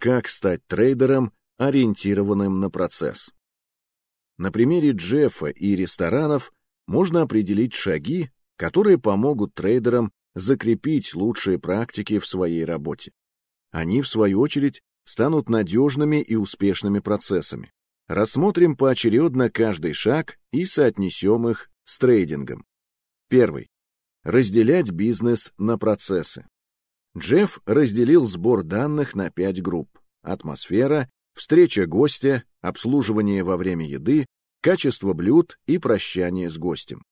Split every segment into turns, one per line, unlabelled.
Как стать трейдером, ориентированным на процесс? На примере Джеффа и ресторанов можно определить шаги, которые помогут трейдерам закрепить лучшие практики в своей работе. Они, в свою очередь, станут надежными и успешными процессами. Рассмотрим поочередно каждый шаг и соотнесем их с трейдингом. Первый. Разделять бизнес на процессы. Джефф разделил сбор данных на пять групп. Атмосфера, встреча гостя, обслуживание во время еды, качество блюд и прощание с гостем.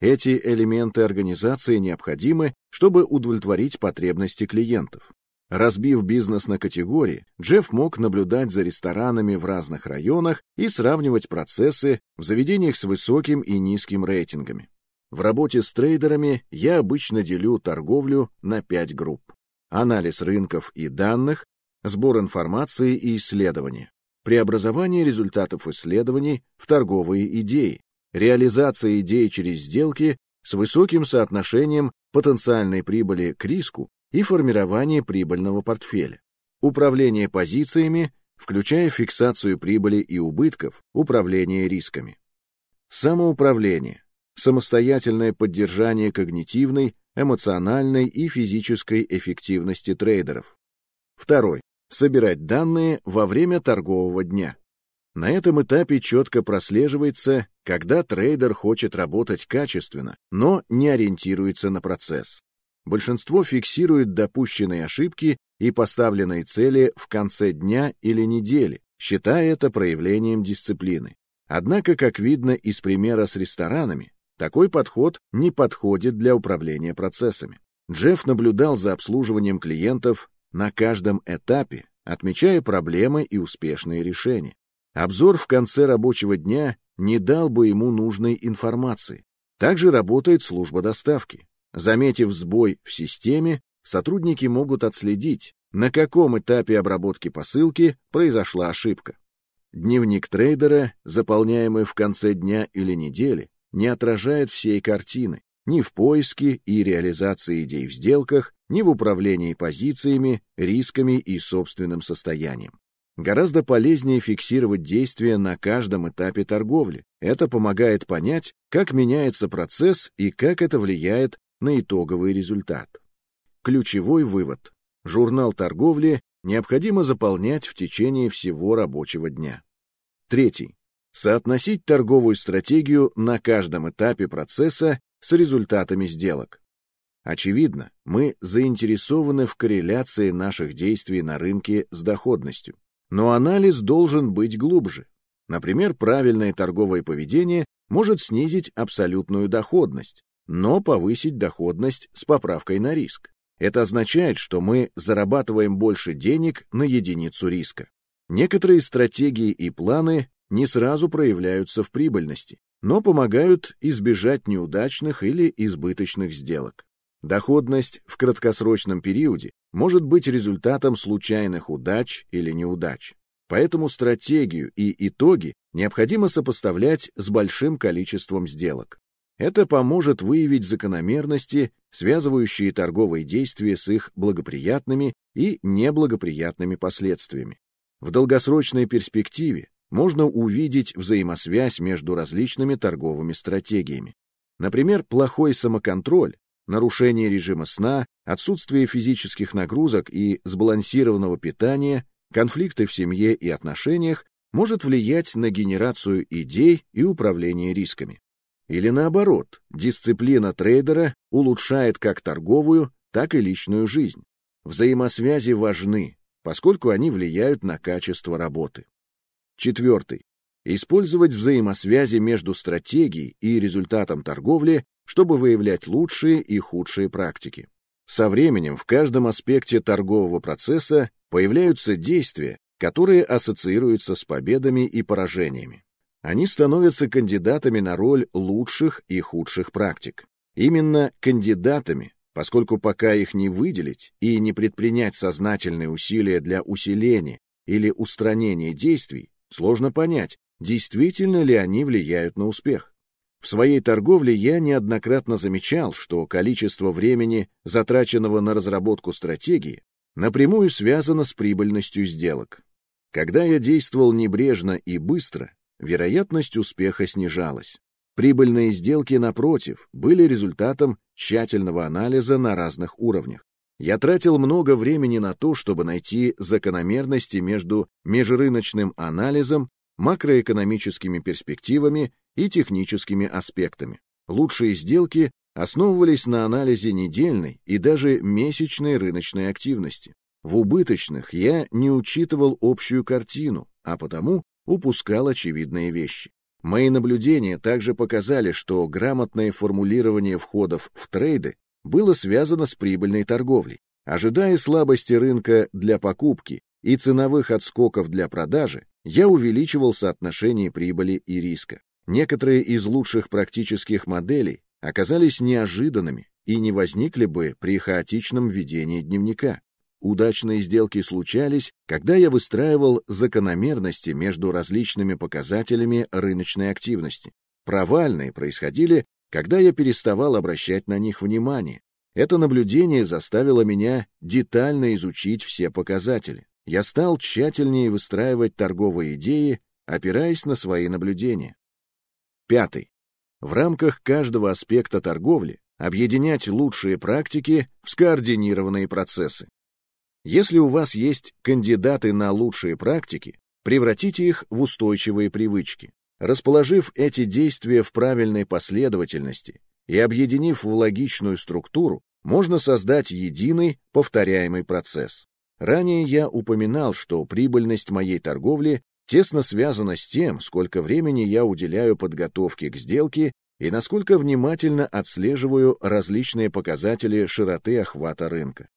Эти элементы организации необходимы, чтобы удовлетворить потребности клиентов. Разбив бизнес на категории, Джефф мог наблюдать за ресторанами в разных районах и сравнивать процессы в заведениях с высоким и низким рейтингами. В работе с трейдерами я обычно делю торговлю на пять групп. Анализ рынков и данных, сбор информации и исследования, преобразование результатов исследований в торговые идеи, реализация идей через сделки с высоким соотношением потенциальной прибыли к риску и формирование прибыльного портфеля, управление позициями, включая фиксацию прибыли и убытков, управление рисками. Самоуправление, самостоятельное поддержание когнитивной, эмоциональной и физической эффективности трейдеров. Второй. Собирать данные во время торгового дня. На этом этапе четко прослеживается, когда трейдер хочет работать качественно, но не ориентируется на процесс. Большинство фиксирует допущенные ошибки и поставленные цели в конце дня или недели, считая это проявлением дисциплины. Однако, как видно из примера с ресторанами, такой подход не подходит для управления процессами. Джефф наблюдал за обслуживанием клиентов на каждом этапе, отмечая проблемы и успешные решения. Обзор в конце рабочего дня не дал бы ему нужной информации. Также работает служба доставки. Заметив сбой в системе, сотрудники могут отследить, на каком этапе обработки посылки произошла ошибка. Дневник трейдера, заполняемый в конце дня или недели, не отражает всей картины ни в поиске и реализации идей в сделках, ни в управлении позициями, рисками и собственным состоянием. Гораздо полезнее фиксировать действия на каждом этапе торговли. Это помогает понять, как меняется процесс и как это влияет на итоговый результат. Ключевой вывод. Журнал торговли необходимо заполнять в течение всего рабочего дня. Третий. Соотносить торговую стратегию на каждом этапе процесса с результатами сделок. Очевидно, мы заинтересованы в корреляции наших действий на рынке с доходностью. Но анализ должен быть глубже. Например, правильное торговое поведение может снизить абсолютную доходность, но повысить доходность с поправкой на риск. Это означает, что мы зарабатываем больше денег на единицу риска. Некоторые стратегии и планы не сразу проявляются в прибыльности, но помогают избежать неудачных или избыточных сделок. Доходность в краткосрочном периоде может быть результатом случайных удач или неудач. Поэтому стратегию и итоги необходимо сопоставлять с большим количеством сделок. Это поможет выявить закономерности, связывающие торговые действия с их благоприятными и неблагоприятными последствиями. В долгосрочной перспективе можно увидеть взаимосвязь между различными торговыми стратегиями. Например, плохой самоконтроль, нарушение режима сна, отсутствие физических нагрузок и сбалансированного питания, конфликты в семье и отношениях может влиять на генерацию идей и управление рисками. Или наоборот, дисциплина трейдера улучшает как торговую, так и личную жизнь. Взаимосвязи важны, поскольку они влияют на качество работы. Четвертый. Использовать взаимосвязи между стратегией и результатом торговли, чтобы выявлять лучшие и худшие практики. Со временем в каждом аспекте торгового процесса появляются действия, которые ассоциируются с победами и поражениями они становятся кандидатами на роль лучших и худших практик. Именно кандидатами, поскольку пока их не выделить и не предпринять сознательные усилия для усиления или устранения действий, сложно понять, действительно ли они влияют на успех. В своей торговле я неоднократно замечал, что количество времени, затраченного на разработку стратегии, напрямую связано с прибыльностью сделок. Когда я действовал небрежно и быстро, вероятность успеха снижалась. Прибыльные сделки, напротив, были результатом тщательного анализа на разных уровнях. Я тратил много времени на то, чтобы найти закономерности между межрыночным анализом, макроэкономическими перспективами и техническими аспектами. Лучшие сделки основывались на анализе недельной и даже месячной рыночной активности. В убыточных я не учитывал общую картину, а потому упускал очевидные вещи. Мои наблюдения также показали, что грамотное формулирование входов в трейды было связано с прибыльной торговлей. Ожидая слабости рынка для покупки и ценовых отскоков для продажи, я увеличивал соотношение прибыли и риска. Некоторые из лучших практических моделей оказались неожиданными и не возникли бы при хаотичном ведении дневника. Удачные сделки случались, когда я выстраивал закономерности между различными показателями рыночной активности. Провальные происходили, когда я переставал обращать на них внимание. Это наблюдение заставило меня детально изучить все показатели. Я стал тщательнее выстраивать торговые идеи, опираясь на свои наблюдения. Пятый. В рамках каждого аспекта торговли объединять лучшие практики в скоординированные процессы. Если у вас есть кандидаты на лучшие практики, превратите их в устойчивые привычки. Расположив эти действия в правильной последовательности и объединив в логичную структуру, можно создать единый повторяемый процесс. Ранее я упоминал, что прибыльность моей торговли тесно связана с тем, сколько времени я уделяю подготовке к сделке и насколько внимательно отслеживаю различные показатели широты охвата рынка.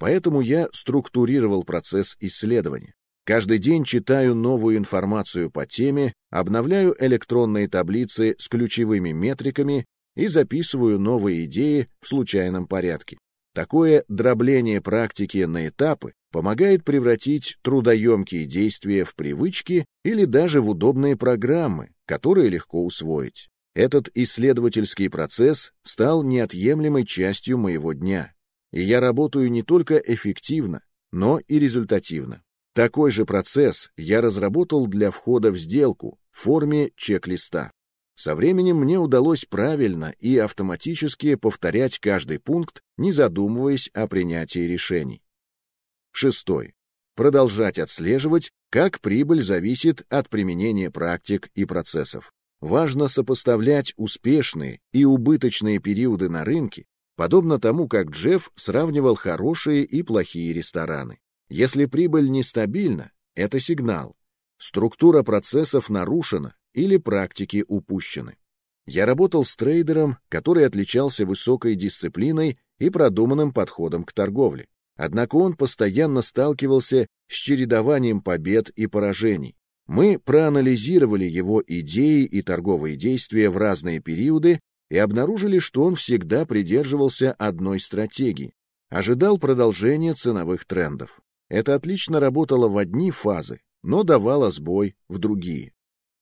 Поэтому я структурировал процесс исследования. Каждый день читаю новую информацию по теме, обновляю электронные таблицы с ключевыми метриками и записываю новые идеи в случайном порядке. Такое дробление практики на этапы помогает превратить трудоемкие действия в привычки или даже в удобные программы, которые легко усвоить. Этот исследовательский процесс стал неотъемлемой частью моего дня и я работаю не только эффективно, но и результативно. Такой же процесс я разработал для входа в сделку в форме чек-листа. Со временем мне удалось правильно и автоматически повторять каждый пункт, не задумываясь о принятии решений. Шестой. Продолжать отслеживать, как прибыль зависит от применения практик и процессов. Важно сопоставлять успешные и убыточные периоды на рынке подобно тому, как Джефф сравнивал хорошие и плохие рестораны. Если прибыль нестабильна, это сигнал. Структура процессов нарушена или практики упущены. Я работал с трейдером, который отличался высокой дисциплиной и продуманным подходом к торговле. Однако он постоянно сталкивался с чередованием побед и поражений. Мы проанализировали его идеи и торговые действия в разные периоды и обнаружили, что он всегда придерживался одной стратегии, ожидал продолжения ценовых трендов. Это отлично работало в одни фазы, но давало сбой в другие.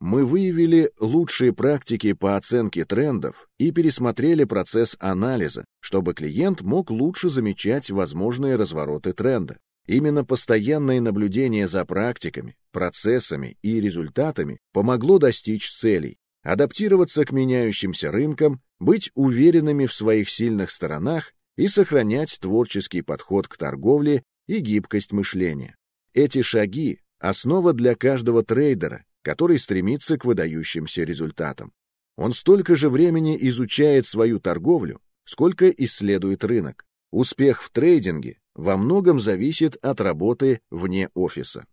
Мы выявили лучшие практики по оценке трендов и пересмотрели процесс анализа, чтобы клиент мог лучше замечать возможные развороты тренда. Именно постоянное наблюдение за практиками, процессами и результатами помогло достичь целей, адаптироваться к меняющимся рынкам, быть уверенными в своих сильных сторонах и сохранять творческий подход к торговле и гибкость мышления. Эти шаги – основа для каждого трейдера, который стремится к выдающимся результатам. Он столько же времени изучает свою торговлю, сколько исследует рынок. Успех в трейдинге во многом зависит от работы вне офиса.